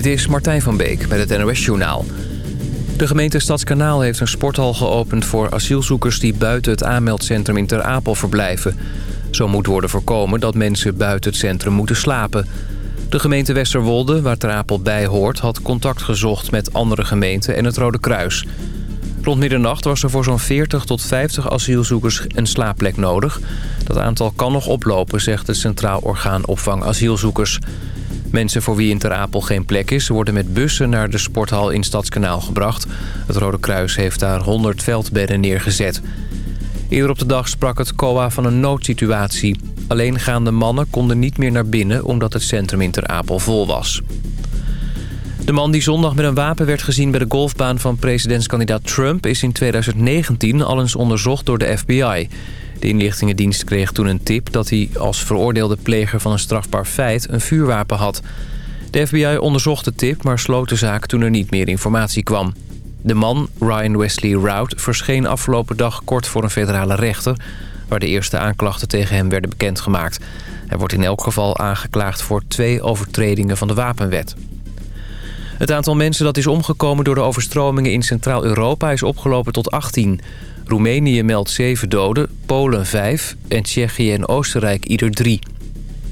Dit is Martijn van Beek met het NOS Journaal. De gemeente Stadskanaal heeft een sporthal geopend voor asielzoekers... die buiten het aanmeldcentrum in Ter Apel verblijven. Zo moet worden voorkomen dat mensen buiten het centrum moeten slapen. De gemeente Westerwolde, waar Ter Apel bij hoort... had contact gezocht met andere gemeenten en het Rode Kruis. Rond middernacht was er voor zo'n 40 tot 50 asielzoekers een slaapplek nodig. Dat aantal kan nog oplopen, zegt het Centraal Orgaan Opvang Asielzoekers... Mensen voor wie in Ter Apel geen plek is... worden met bussen naar de sporthal in Stadskanaal gebracht. Het Rode Kruis heeft daar 100 veldbedden neergezet. Eerder op de dag sprak het COA van een noodsituatie. Alleengaande mannen konden niet meer naar binnen... omdat het centrum in Ter Apel vol was. De man die zondag met een wapen werd gezien bij de golfbaan van presidentskandidaat Trump... is in 2019 al eens onderzocht door de FBI... De inlichtingendienst kreeg toen een tip dat hij als veroordeelde pleger van een strafbaar feit een vuurwapen had. De FBI onderzocht de tip, maar sloot de zaak toen er niet meer informatie kwam. De man, Ryan Wesley Rout, verscheen afgelopen dag kort voor een federale rechter... waar de eerste aanklachten tegen hem werden bekendgemaakt. Hij wordt in elk geval aangeklaagd voor twee overtredingen van de wapenwet. Het aantal mensen dat is omgekomen door de overstromingen in Centraal-Europa is opgelopen tot 18. Roemenië meldt 7 doden, Polen 5 en Tsjechië en Oostenrijk ieder 3.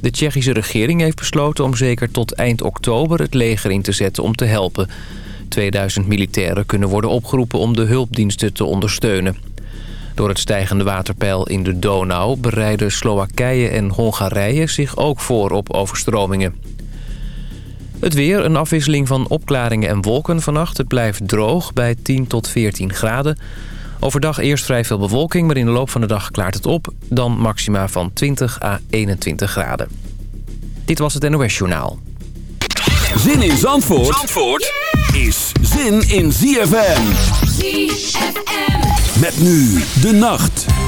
De Tsjechische regering heeft besloten om zeker tot eind oktober het leger in te zetten om te helpen. 2000 militairen kunnen worden opgeroepen om de hulpdiensten te ondersteunen. Door het stijgende waterpeil in de Donau bereiden Slowakije en Hongarije zich ook voor op overstromingen. Het weer, een afwisseling van opklaringen en wolken vannacht. Het blijft droog bij 10 tot 14 graden. Overdag eerst vrij veel bewolking, maar in de loop van de dag klaart het op. Dan maxima van 20 à 21 graden. Dit was het NOS Journaal. Zin in Zandvoort, Zandvoort is zin in ZFM. ZFM. Met nu de nacht.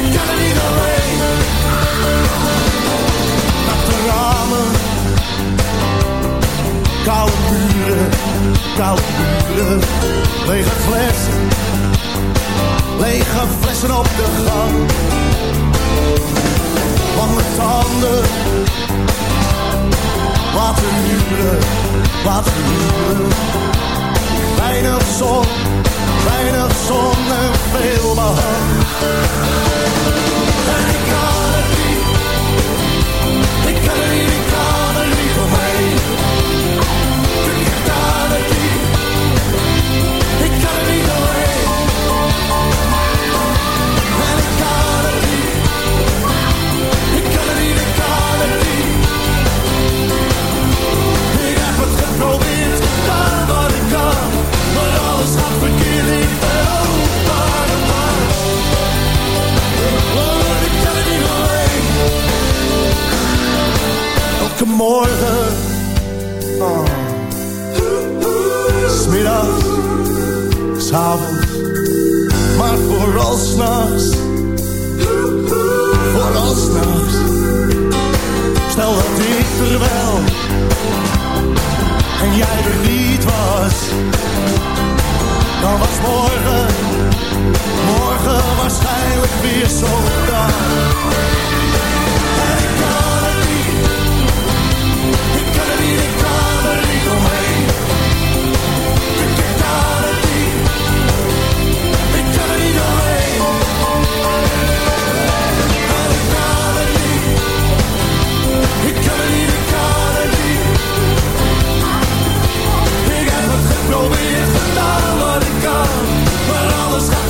Kijk er niet meer. Naar de ramen, koude buren, koude buren, Lege flessen, lege flessen op de gang. Langere tanden, wat Watermuren, wat verhuren. Bijna zon weinig zon en veel behang. En ik kan het niet, ik kan het niet. morgen. Oh. Smiddags, s'avonds, maar vooral s'nachts. Vooral s'nachts. Stel dat ik er wel en jij er niet was dan was morgen, morgen waarschijnlijk weer zo'n dag. Los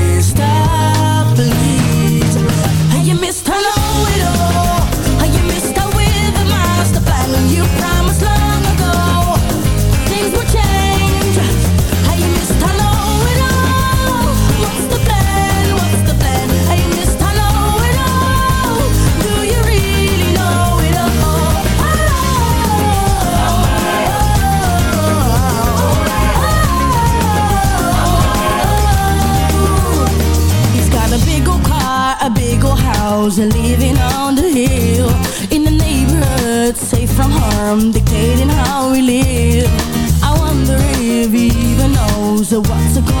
am dictating how we live. I wonder if he even knows what's going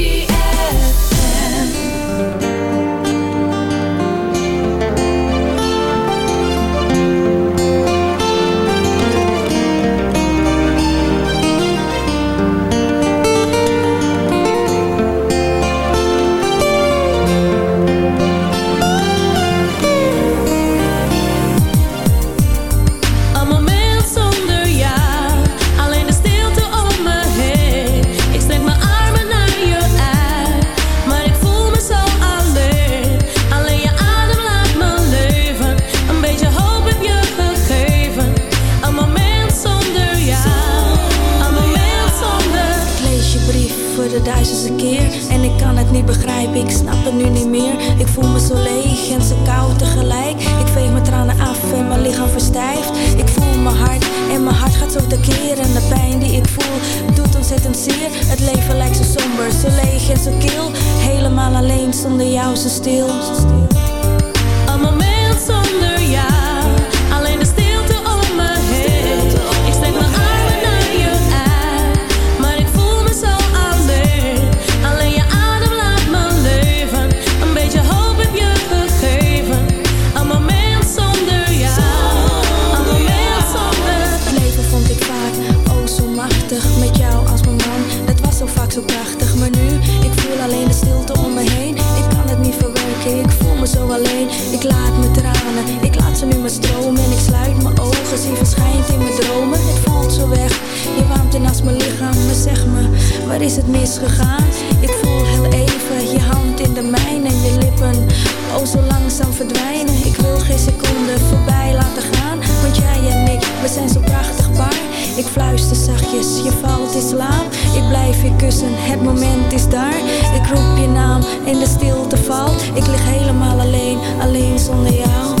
moment is daar. Ik roep je naam in de stilte valt. Ik lig helemaal alleen, alleen zonder jou.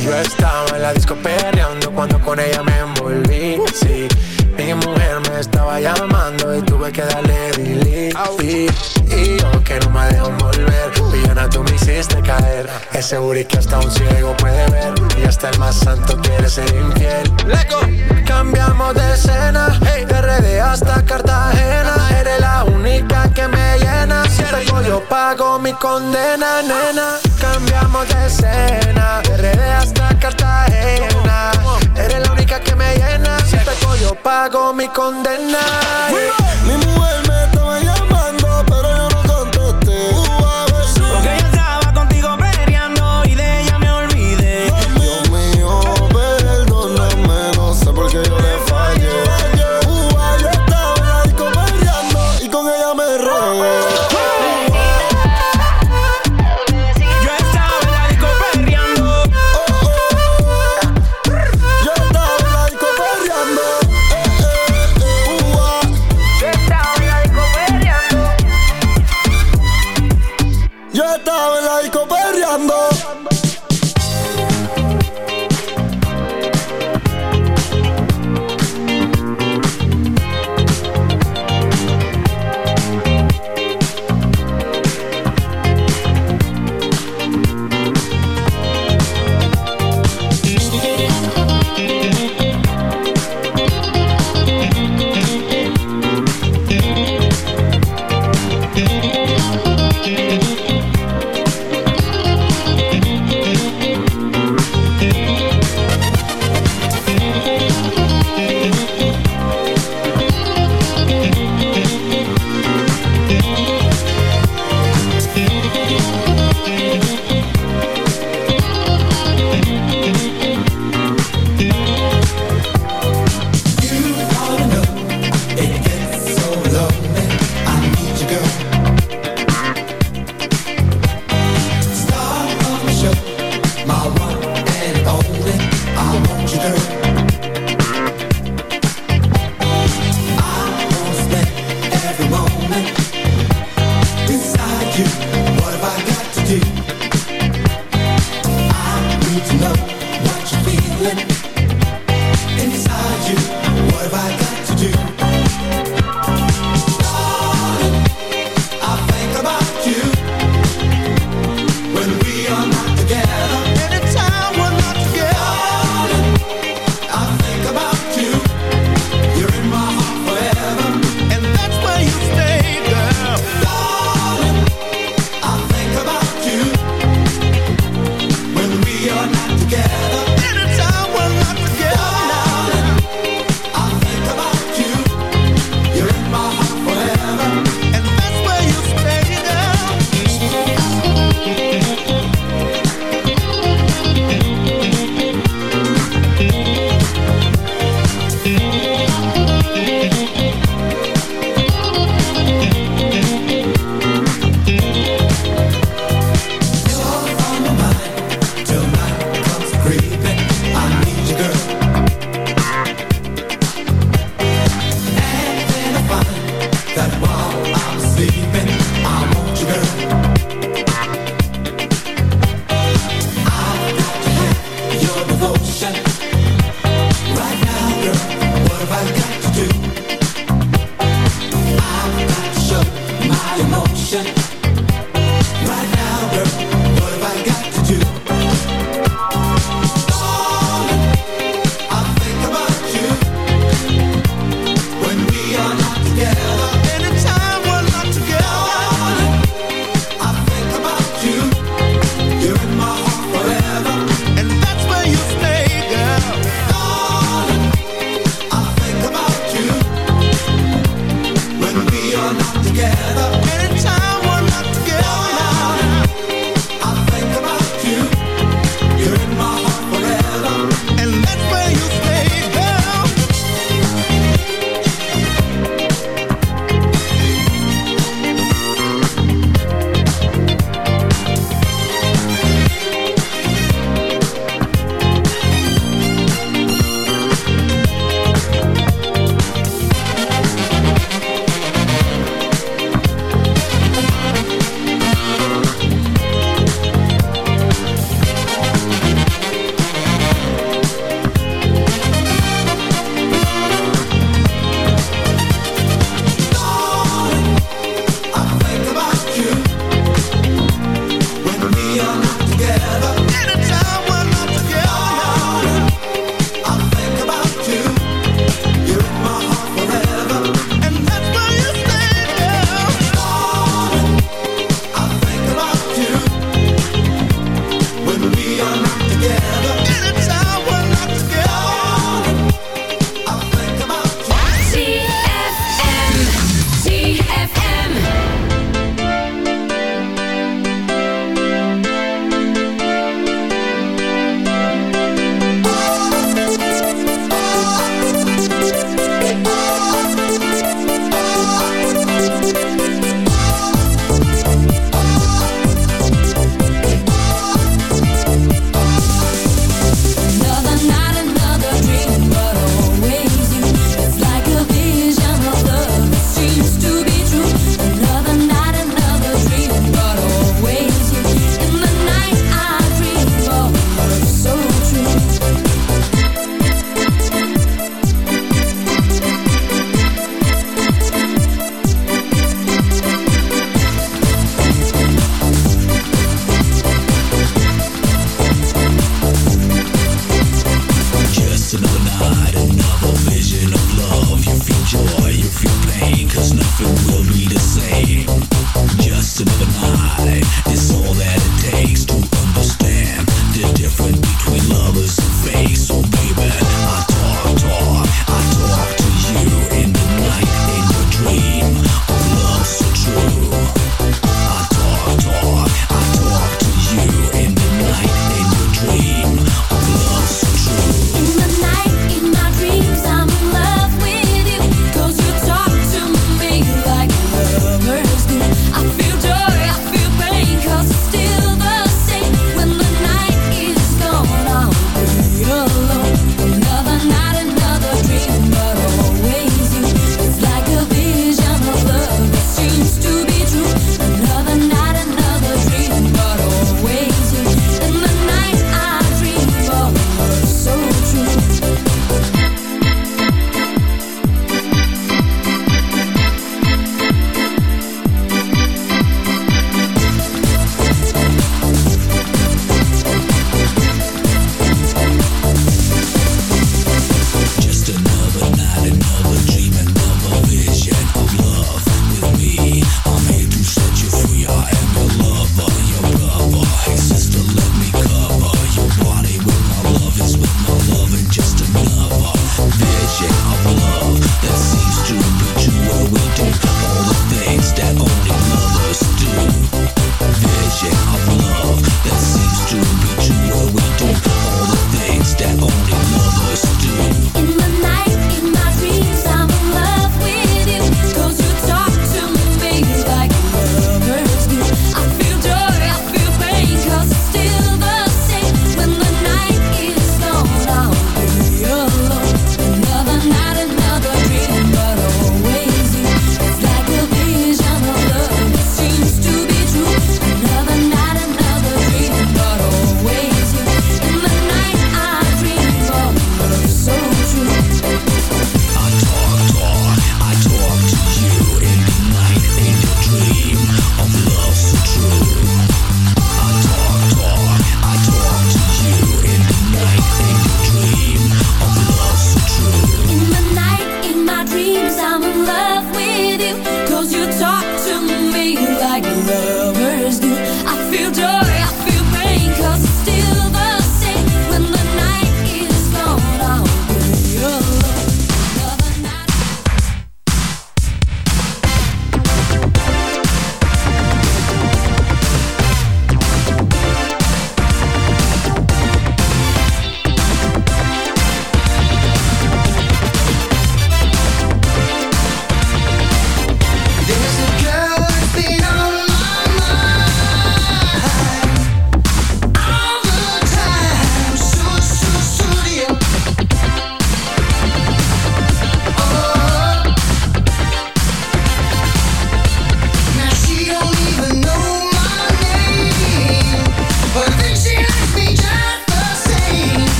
Yo estaba en la disco perreando cuando con ella me envolví. Sí, mi mujer me estaba llamando y tuve que darle delete. Y, y yo que no me dejo volver, pillona tú me hiciste caer. Ese booty que hasta un ciego puede ver y hasta el más santo quiere ser infiel. Leco, cambiamos de escena, hey. de RD hasta Cartagena. Eres la única que me llena salgo yo pago mi condena, nena. Cambiamos de escena, de hasta Cartagena. Eres la única que me llena. Si salgo yo pago mi condena. Mi mujer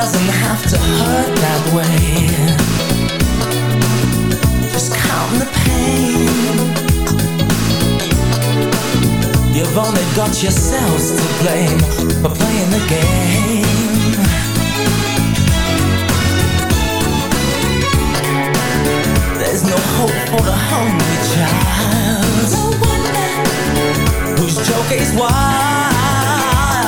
doesn't have to hurt that way. Just count the pain. You've only got yourselves to blame for playing the game. There's no hope for the hungry child. Whose joke is wild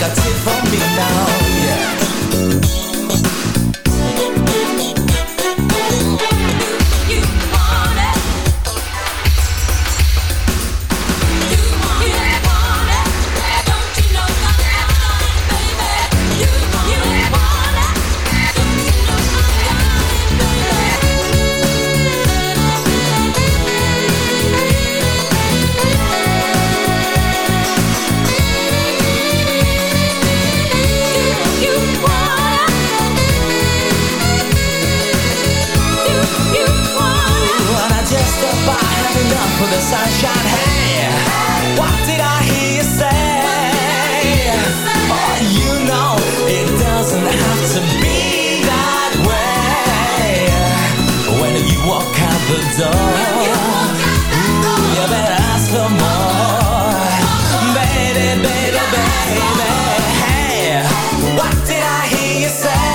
got it for me now. Walk out the door you better ask for more Baby, baby, baby what did I hear you say?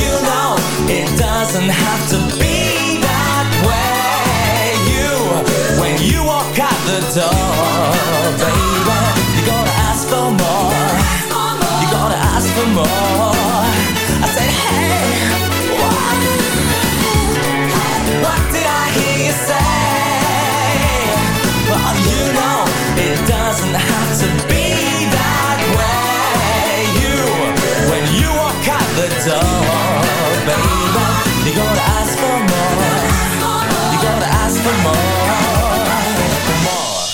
You know it doesn't have to be that way. You, when you walk out the door, door, baby, you gotta ask for more. You gotta ask for more. For more.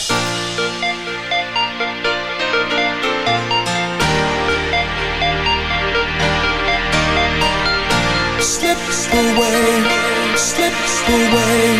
Slip away, slip away,